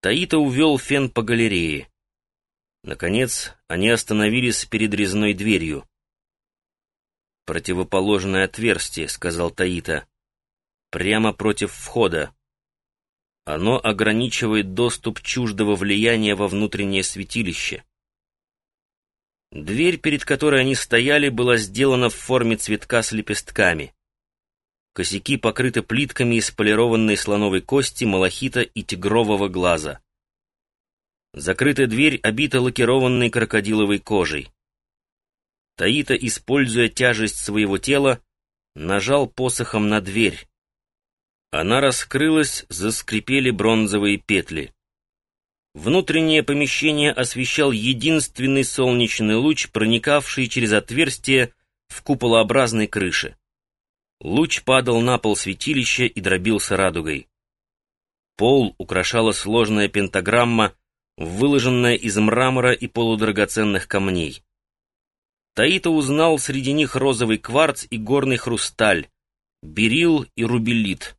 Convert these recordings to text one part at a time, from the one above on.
Таита увел Фен по галерее. Наконец, они остановились перед резной дверью. «Противоположное отверстие», — сказал Таита. «Прямо против входа. Оно ограничивает доступ чуждого влияния во внутреннее святилище». Дверь, перед которой они стояли, была сделана в форме цветка с лепестками. Косяки покрыты плитками из полированной слоновой кости, малахита и тигрового глаза. Закрытая дверь обита лакированной крокодиловой кожей. Таита, используя тяжесть своего тела, нажал посохом на дверь. Она раскрылась, заскрипели бронзовые петли. Внутреннее помещение освещал единственный солнечный луч, проникавший через отверстие в куполообразной крыше. Луч падал на пол святилища и дробился радугой. Пол украшала сложная пентаграмма, выложенная из мрамора и полудрагоценных камней. Таита узнал среди них розовый кварц и горный хрусталь, берил и рубелит.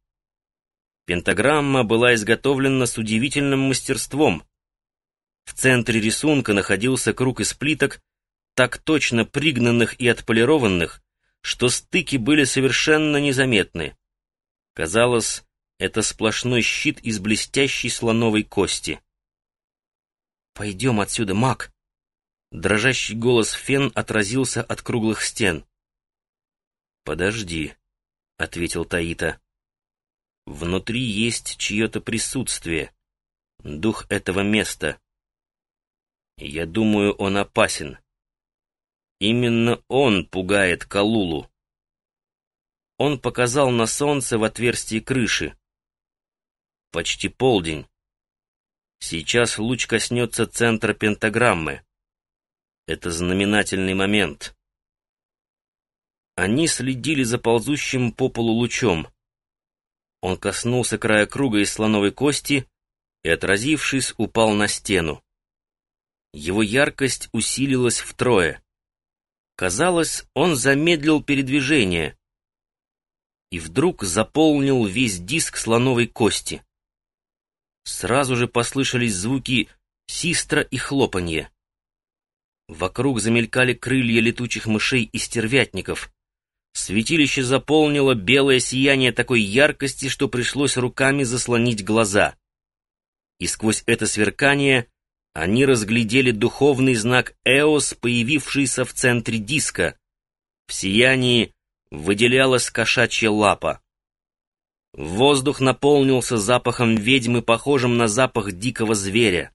Пентаграмма была изготовлена с удивительным мастерством. В центре рисунка находился круг из плиток, так точно пригнанных и отполированных, что стыки были совершенно незаметны. Казалось, это сплошной щит из блестящей слоновой кости. «Пойдем отсюда, маг!» Дрожащий голос Фен отразился от круглых стен. «Подожди», — ответил Таита. «Внутри есть чье-то присутствие, дух этого места. Я думаю, он опасен. Именно он пугает Калулу. Он показал на солнце в отверстии крыши. Почти полдень. Сейчас луч коснется центра пентаграммы. Это знаменательный момент. Они следили за ползущим по полу лучом. Он коснулся края круга из слоновой кости и, отразившись, упал на стену. Его яркость усилилась втрое. Казалось, он замедлил передвижение и вдруг заполнил весь диск слоновой кости. Сразу же послышались звуки систра и хлопанья. Вокруг замелькали крылья летучих мышей и стервятников. Святилище заполнило белое сияние такой яркости, что пришлось руками заслонить глаза. И сквозь это сверкание они разглядели духовный знак Эос, появившийся в центре диска. В сиянии выделялась кошачья лапа. Воздух наполнился запахом ведьмы, похожим на запах дикого зверя.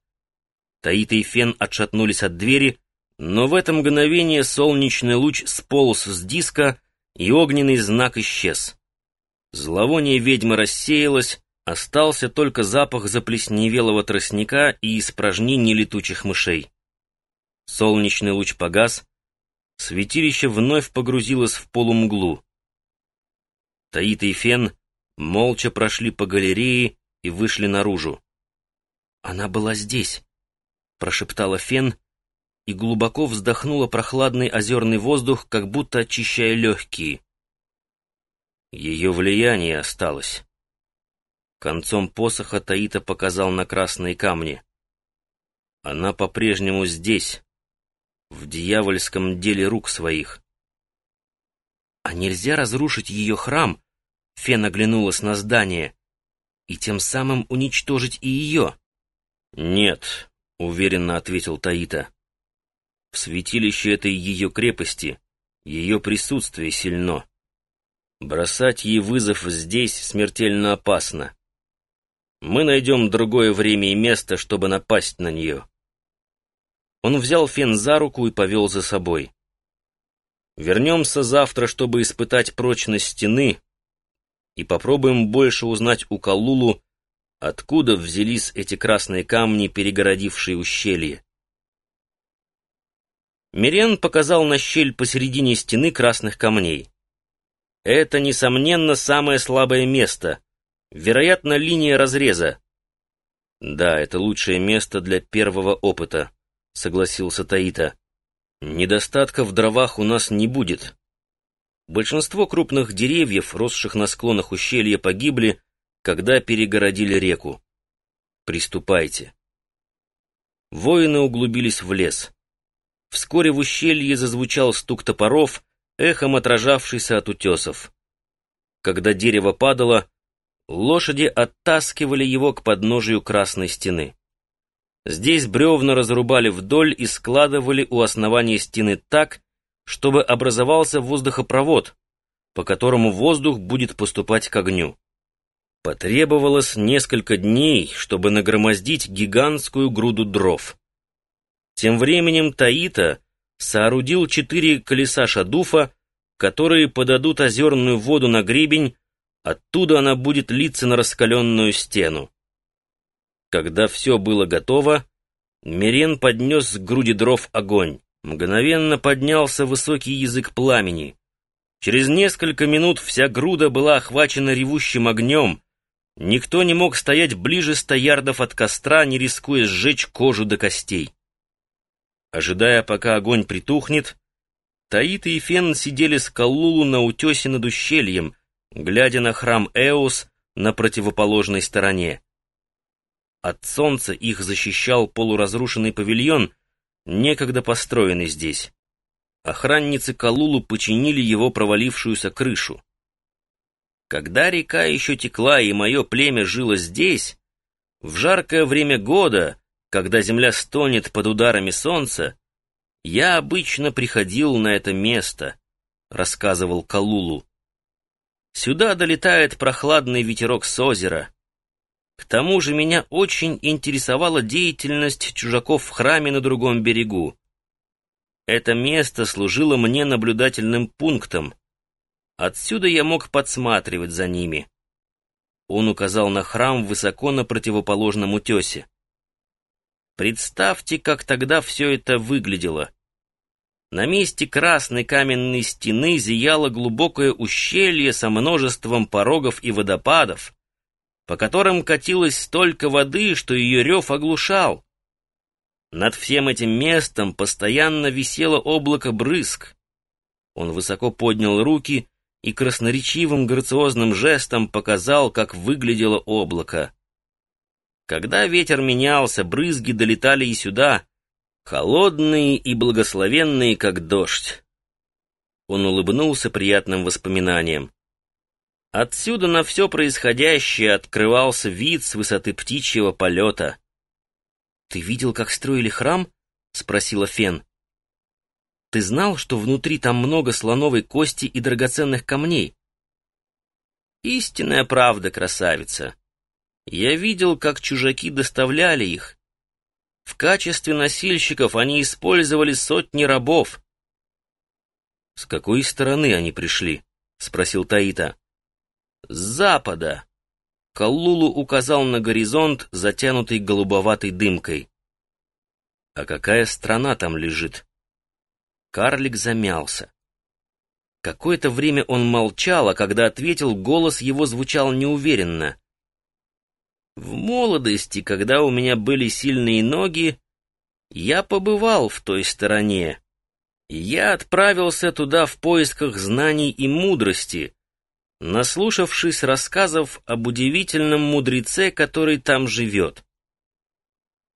Таита и Фен отшатнулись от двери, но в это мгновение солнечный луч сполз с диска, и огненный знак исчез. Зловоние ведьмы рассеялось, Остался только запах заплесневелого тростника и испражнений летучих мышей. Солнечный луч погас, святилище вновь погрузилось в полумглу. Таита и Фен молча прошли по галерее и вышли наружу. «Она была здесь», — прошептала Фен и глубоко вздохнула прохладный озерный воздух, как будто очищая легкие. Ее влияние осталось. Концом посоха Таита показал на красные камни. Она по-прежнему здесь, в дьявольском деле рук своих. А нельзя разрушить ее храм, Фен оглянулась на здание, и тем самым уничтожить и ее. Нет, уверенно ответил Таита. В святилище этой ее крепости ее присутствие сильно. Бросать ей вызов здесь смертельно опасно. Мы найдем другое время и место, чтобы напасть на нее. Он взял Фен за руку и повел за собой. Вернемся завтра, чтобы испытать прочность стены, и попробуем больше узнать у Калулу, откуда взялись эти красные камни, перегородившие ущелье. Мирен показал на щель посередине стены красных камней. Это, несомненно, самое слабое место, Вероятно, линия разреза. Да, это лучшее место для первого опыта, согласился Таита. Недостатка в дровах у нас не будет. Большинство крупных деревьев, росших на склонах ущелья, погибли, когда перегородили реку. Приступайте. Воины углубились в лес. Вскоре в ущелье зазвучал стук топоров, эхом отражавшийся от утесов. Когда дерево падало, лошади оттаскивали его к подножию красной стены. Здесь бревна разрубали вдоль и складывали у основания стены так, чтобы образовался воздухопровод, по которому воздух будет поступать к огню. Потребовалось несколько дней, чтобы нагромоздить гигантскую груду дров. Тем временем Таита соорудил четыре колеса шадуфа, которые подадут озерную воду на гребень, оттуда она будет литься на раскаленную стену. Когда все было готово, Мирен поднес к груди дров огонь. Мгновенно поднялся высокий язык пламени. Через несколько минут вся груда была охвачена ревущим огнем, Никто не мог стоять ближе ста ярдов от костра, не рискуя сжечь кожу до костей. Ожидая, пока огонь притухнет, Таит и Фен сидели с Каллулу на утесе над ущельем, глядя на храм Эос на противоположной стороне. От солнца их защищал полуразрушенный павильон, некогда построенный здесь. Охранницы Калулу починили его провалившуюся крышу. Когда река еще текла и мое племя жило здесь, в жаркое время года, когда земля стонет под ударами солнца, я обычно приходил на это место, рассказывал Калулу. Сюда долетает прохладный ветерок с озера. К тому же меня очень интересовала деятельность чужаков в храме на другом берегу. Это место служило мне наблюдательным пунктом. Отсюда я мог подсматривать за ними. Он указал на храм высоко на противоположном утесе. Представьте, как тогда все это выглядело. На месте красной каменной стены зияло глубокое ущелье со множеством порогов и водопадов, по которым катилось столько воды, что ее рев оглушал. Над всем этим местом постоянно висело облако брызг. Он высоко поднял руки и красноречивым грациозным жестом показал, как выглядело облако. Когда ветер менялся, брызги долетали и сюда, холодные и благословенные, как дождь. Он улыбнулся приятным воспоминанием. Отсюда на все происходящее открывался вид с высоты птичьего полета. «Ты видел, как строили храм?» — спросила Фен. Ты знал, что внутри там много слоновой кости и драгоценных камней? Истинная правда, красавица. Я видел, как чужаки доставляли их. В качестве носильщиков они использовали сотни рабов. «С какой стороны они пришли?» — спросил Таита. «С запада». Каллулу указал на горизонт, затянутый голубоватой дымкой. «А какая страна там лежит?» Карлик замялся. Какое-то время он молчал, а когда ответил, голос его звучал неуверенно. «В молодости, когда у меня были сильные ноги, я побывал в той стороне. Я отправился туда в поисках знаний и мудрости, наслушавшись рассказов об удивительном мудреце, который там живет.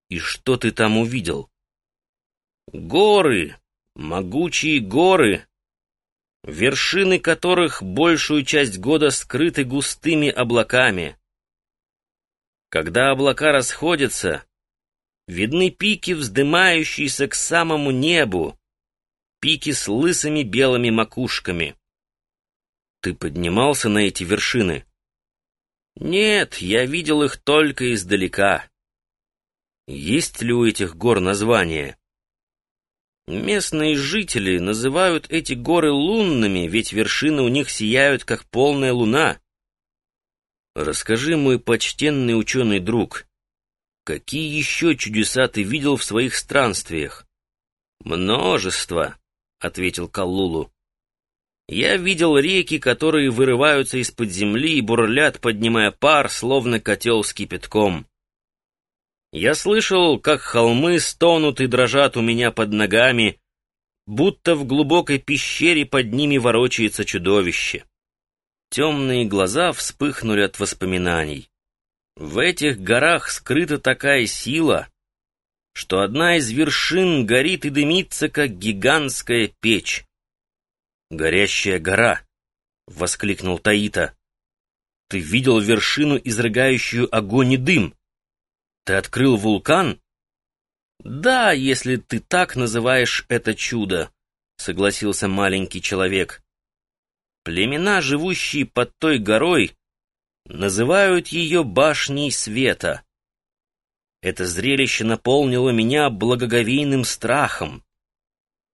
И что ты там увидел? Горы, могучие горы, вершины которых большую часть года скрыты густыми облаками. Когда облака расходятся, видны пики, вздымающиеся к самому небу, пики с лысыми белыми макушками. Ты поднимался на эти вершины? Нет, я видел их только издалека. Есть ли у этих гор название? Местные жители называют эти горы лунными, ведь вершины у них сияют, как полная луна. Расскажи, мой почтенный ученый друг, какие еще чудеса ты видел в своих странствиях? Множество, — ответил Каллулу. Я видел реки, которые вырываются из-под земли и бурлят, поднимая пар, словно котел с кипятком. Я слышал, как холмы стонут и дрожат у меня под ногами, будто в глубокой пещере под ними ворочается чудовище. Темные глаза вспыхнули от воспоминаний. В этих горах скрыта такая сила, что одна из вершин горит и дымится, как гигантская печь. «Горящая гора!» — воскликнул Таита. «Ты видел вершину, изрыгающую огонь и дым? Ты открыл вулкан?» «Да, если ты так называешь это чудо», — согласился маленький человек. «Племена, живущие под той горой, называют ее башней света. Это зрелище наполнило меня благоговейным страхом.